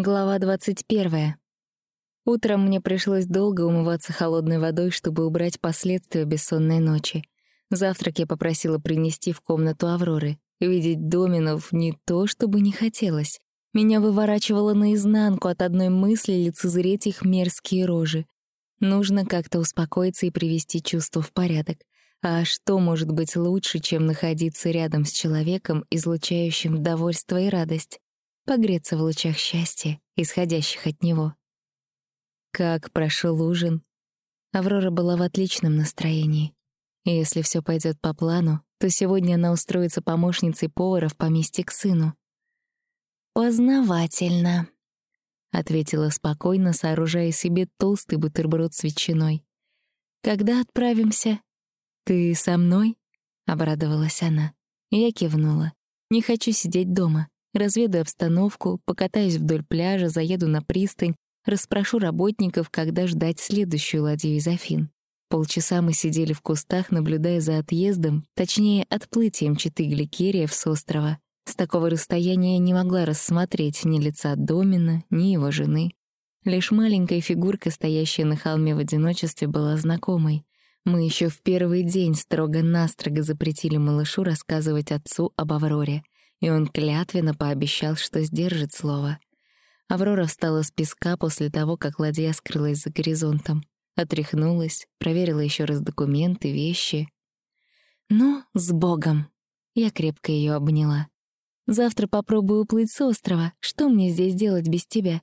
Глава 21. Утром мне пришлось долго умываться холодной водой, чтобы убрать последствия бессонной ночи. Завтрак я попросила принести в комнату Авроры. Видеть доминов не то, чтобы не хотелось. Меня выворачивало наизнанку от одной мысли лицезреть их мерзкие рожи. Нужно как-то успокоиться и привести чувство в порядок. А что может быть лучше, чем находиться рядом с человеком, излучающим довольство и радость? Погреться в лучах счастья, исходящих от него. Как прошел ужин? Аврора была в отличном настроении. И если все пойдет по плану, то сегодня она устроится помощницей повара в поместье к сыну. «Познавательно», — ответила спокойно, сооружая себе толстый бутерброд с ветчиной. «Когда отправимся?» «Ты со мной?» — обрадовалась она. Я кивнула. «Не хочу сидеть дома. Разведу обстановку, покатаюсь вдоль пляжа, заеду на пристань, расспрошу работников, когда ждать следующую ладью из Афин. Полчаса мы сидели в кустах, наблюдая за отъездом, точнее, отплытием читы Гликериев с острова. С такого расстояния я не могла рассмотреть ни лица Домина, ни его жены. Лишь маленькая фигурка, стоящая на холме в одиночестве, была знакомой. Мы еще в первый день строго-настрого запретили малышу рассказывать отцу об Авроре — и он клятвенно пообещал, что сдержит слово. Аврора встала с песка после того, как ладья скрылась за горизонтом. Отряхнулась, проверила еще раз документы, вещи. «Ну, с Богом!» Я крепко ее обняла. «Завтра попробую уплыть с острова. Что мне здесь делать без тебя?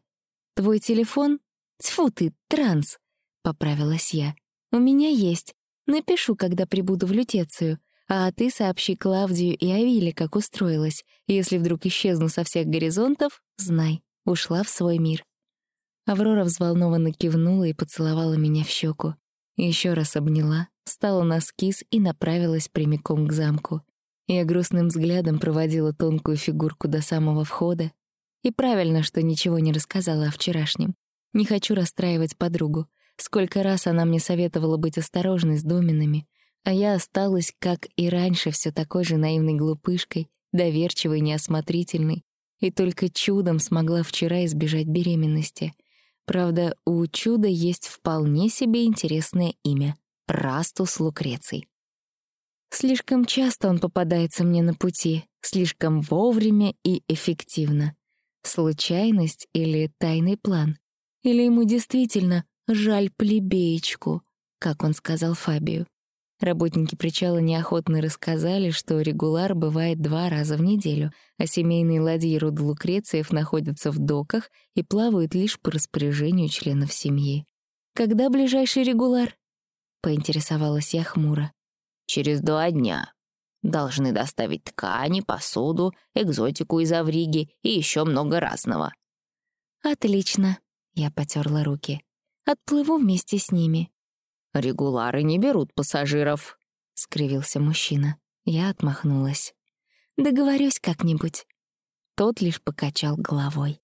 Твой телефон? Тьфу ты, транс!» — поправилась я. «У меня есть. Напишу, когда прибуду в Лютецию. А ты сообщи Клавдию и Авиле, как устроилась. Если вдруг исчезну со всех горизонтов, знай, ушла в свой мир». Аврора взволнованно кивнула и поцеловала меня в щеку. Еще раз обняла, встала на скис и направилась прямиком к замку. Я грустным взглядом проводила тонкую фигурку до самого входа. И правильно, что ничего не рассказала о вчерашнем. Не хочу расстраивать подругу. Сколько раз она мне советовала быть осторожной с доминами, а я осталась, как и раньше, все такой же наивной глупышкой, доверчивой, неосмотрительной, и только чудом смогла вчера избежать беременности. Правда, у чуда есть вполне себе интересное имя — Растус Лукреций. Слишком часто он попадается мне на пути, слишком вовремя и эффективно. Случайность или тайный план? Или ему действительно жаль плебеечку, как он сказал Фабию? Работники причала неохотно рассказали, что регуляр бывает два раза в неделю, а семейные ладьи рода Лукрециев находятся в доках и плавают лишь по распоряжению членов семьи. «Когда ближайший регуляр?» — поинтересовалась я хмуро. «Через два дня. Должны доставить ткани, посуду, экзотику из Авриги и еще много разного». «Отлично», — я потерла руки. «Отплыву вместе с ними». «Регулары не берут пассажиров», — скривился мужчина. Я отмахнулась. «Договорюсь как-нибудь». Тот лишь покачал головой.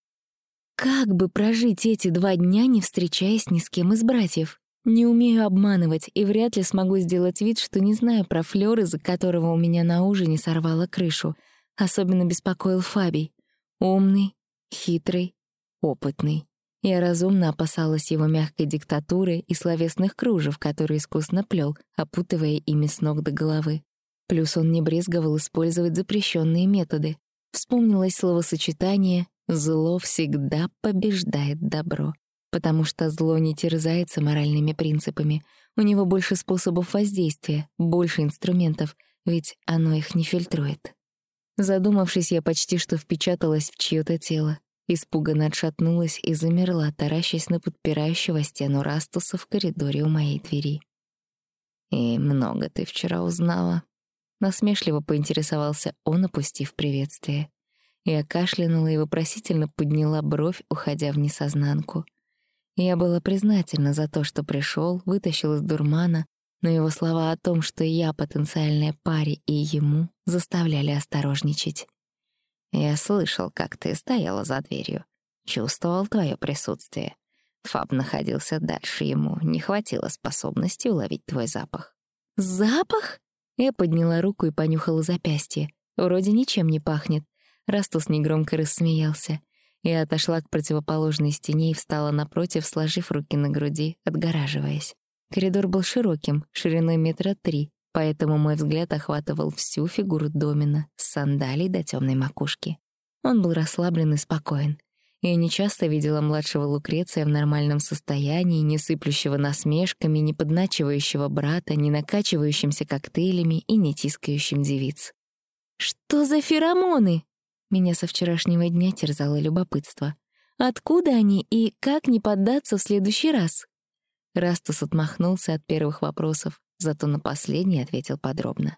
«Как бы прожить эти два дня, не встречаясь ни с кем из братьев? Не умею обманывать и вряд ли смогу сделать вид, что не знаю про флёр, из-за которого у меня на ужине сорвало крышу. Особенно беспокоил Фабий. Умный, хитрый, опытный. Я разумно опасалась его мягкой диктатуры и словесных кружев, которые искусно плел, опутывая ими с ног до головы. Плюс он не брезговал использовать запрещенные методы. Вспомнилось словосочетание «зло всегда побеждает добро», потому что зло не терзается моральными принципами. У него больше способов воздействия, больше инструментов, ведь оно их не фильтрует. Задумавшись, я почти что впечаталась в чьё-то тело. Испуганно отшатнулась и замерла, таращась на подпирающего стену Растуса в коридоре у моей двери. «И много ты вчера узнала?» Насмешливо поинтересовался он, опустив приветствие. Я кашлянула и вопросительно подняла бровь, уходя в несознанку. Я была признательна за то, что пришел, вытащил из дурмана, но его слова о том, что я потенциальная паре и ему, заставляли осторожничать. Я слышал, как ты стояла за дверью. Чувствовал твое присутствие. Фаб находился дальше, ему не хватило способности уловить твой запах. «Запах?» Я подняла руку и понюхала запястье. Вроде ничем не пахнет. Растус негромко рассмеялся. Я отошла к противоположной стене и встала напротив, сложив руки на груди, отгораживаясь. Коридор был широким, шириной метра три, поэтому мой взгляд охватывал всю фигуру Домина с сандалий до темной макушки. Он был расслаблен и спокоен. Я нечасто видела младшего Лукреция в нормальном состоянии, не сыплющего насмешками, не подначивающего брата, не накачивающимся коктейлями и не тискающим девиц. «Что за феромоны?» Меня со вчерашнего дня терзало любопытство. Откуда они и как не поддаться в следующий раз? Растус отмахнулся от первых вопросов, зато на последний ответил подробно.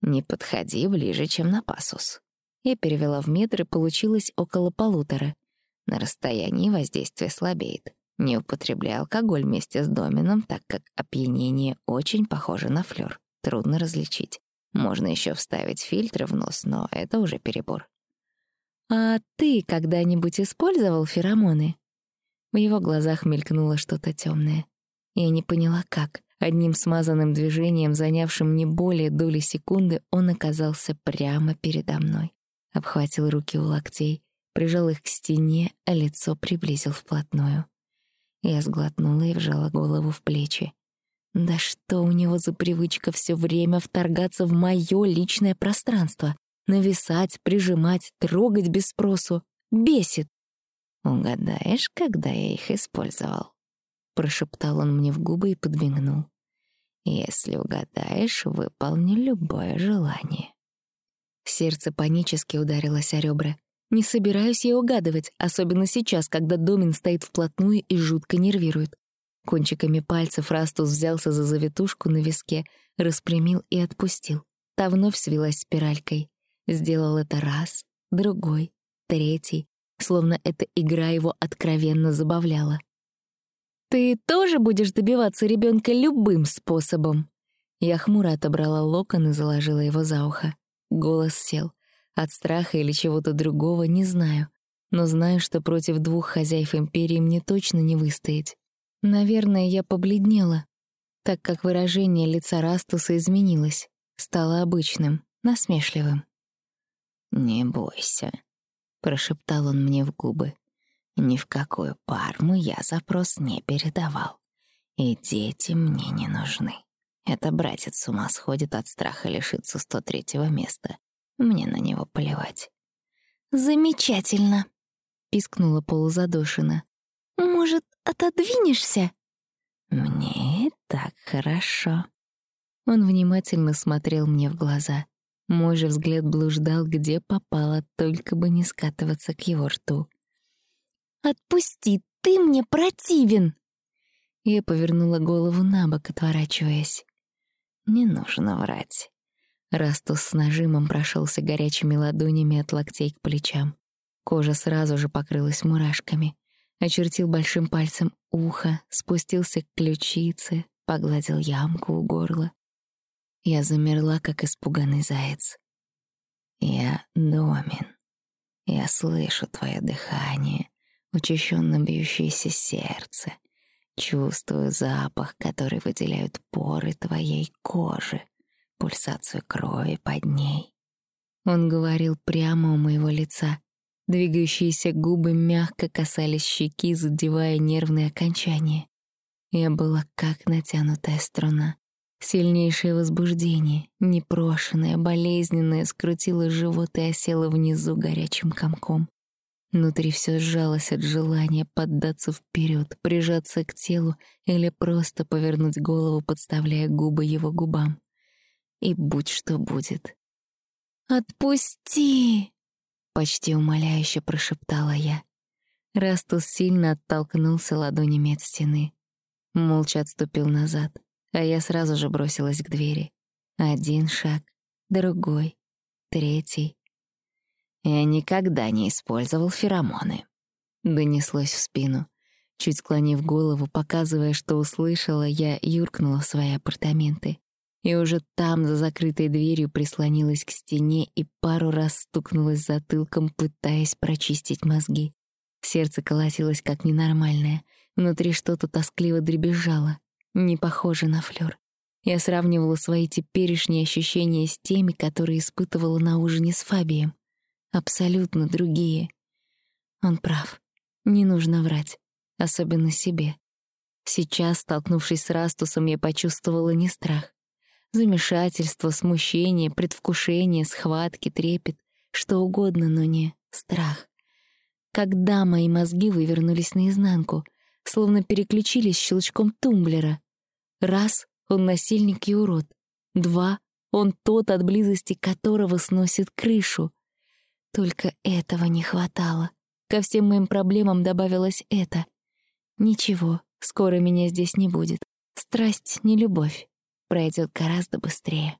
«Не подходи ближе, чем на пасус». Я перевела в метры, получилось около полутора. На расстоянии воздействие слабеет. Не употребляй алкоголь вместе с домином, так как опьянение очень похоже на флёр. Трудно различить. Можно еще вставить фильтры в нос, но это уже перебор. «А ты когда-нибудь использовал феромоны?» В его глазах мелькнуло что-то темное. Я не поняла, как. Одним смазанным движением, занявшим не более доли секунды, он оказался прямо передо мной. Обхватил руки у локтей, прижал их к стене, а лицо приблизил вплотную. Я сглотнула и вжала голову в плечи. Да что у него за привычка все время вторгаться в мое личное пространство? Нависать, прижимать, трогать без спросу. Бесит. «Угадаешь, когда я их использовал?» Прошептал он мне в губы и подмигнул. «Если угадаешь, выполни любое желание». Сердце панически ударилось о ребра. Не собираюсь я угадывать, особенно сейчас, когда Домин стоит вплотную и жутко нервирует. Кончиками пальцев Растус взялся за завитушку на виске, распрямил и отпустил. Та вновь свелась спиралькой. Сделал это раз, другой, третий, словно эта игра его откровенно забавляла. «Ты тоже будешь добиваться ребенка любым способом?» Я хмуро отобрала локон и заложила его за ухо. Голос сел. От страха или чего-то другого не знаю, но знаю, что против двух хозяев империи мне точно не выстоять. Наверное, я побледнела, так как выражение лица Растуса изменилось, стало обычным, насмешливым. «Не бойся», — прошептал он мне в губы. «Ни в какую парму я запрос не передавал. И дети мне не нужны. Это братец с ума сходит от страха лишиться 103-го места. Мне на него плевать». «Замечательно», — пискнула полузадушина. «Может, отодвинешься?» «Мне так хорошо». Он внимательно смотрел мне в глаза. Мой же взгляд блуждал, где попало, только бы не скатываться к его рту. «Отпусти, ты мне противен!» Я повернула голову на бок, отворачиваясь. «Не нужно врать». Растус с нажимом прошелся горячими ладонями от локтей к плечам. Кожа сразу же покрылась мурашками. Очертил большим пальцем ухо, спустился к ключице, погладил ямку у горла. Я замерла, как испуганный заяц. «Я Домин. Я слышу твое дыхание, учащенно бьющееся сердце, чувствую запах, который выделяют поры твоей кожи, пульсацию крови под ней». Он говорил прямо у моего лица. Двигающиеся губы мягко касались щеки, задевая нервные окончания. Я была как натянутая струна. Сильнейшее возбуждение, непрошенное, болезненное, скрутило живот и осело внизу горячим комком. Внутри все сжалось от желания поддаться вперед, прижаться к телу или просто повернуть голову, подставляя губы его губам. И будь что будет. «Отпусти!» — почти умоляюще прошептала я. Растус сильно оттолкнулся ладонями от стены. Молча отступил назад а я сразу же бросилась к двери. Один шаг, другой, третий. Я никогда не использовал феромоны. Донеслось в спину. Чуть склонив голову, показывая, что услышала, я юркнула в свои апартаменты. И уже там, за закрытой дверью, прислонилась к стене и пару раз стукнулась затылком, пытаясь прочистить мозги. Сердце колотилось как ненормальное. Внутри что-то тоскливо дребезжало. Не похоже на флёр. Я сравнивала свои теперешние ощущения с теми, которые испытывала на ужине с Фабием. Абсолютно другие. Он прав. Не нужно врать, особенно себе. Сейчас, столкнувшись с Растусом, я почувствовала не страх. Замешательство, смущение, предвкушение, схватки, трепет, что угодно, но не страх. Когда мои мозги вывернулись наизнанку, словно переключились щелчком тумблера. Раз — он насильник и урод. Два — он тот, от близости которого сносит крышу. Только этого не хватало. Ко всем моим проблемам добавилось это. Ничего, скоро меня здесь не будет. Страсть не любовь. Пройдет гораздо быстрее.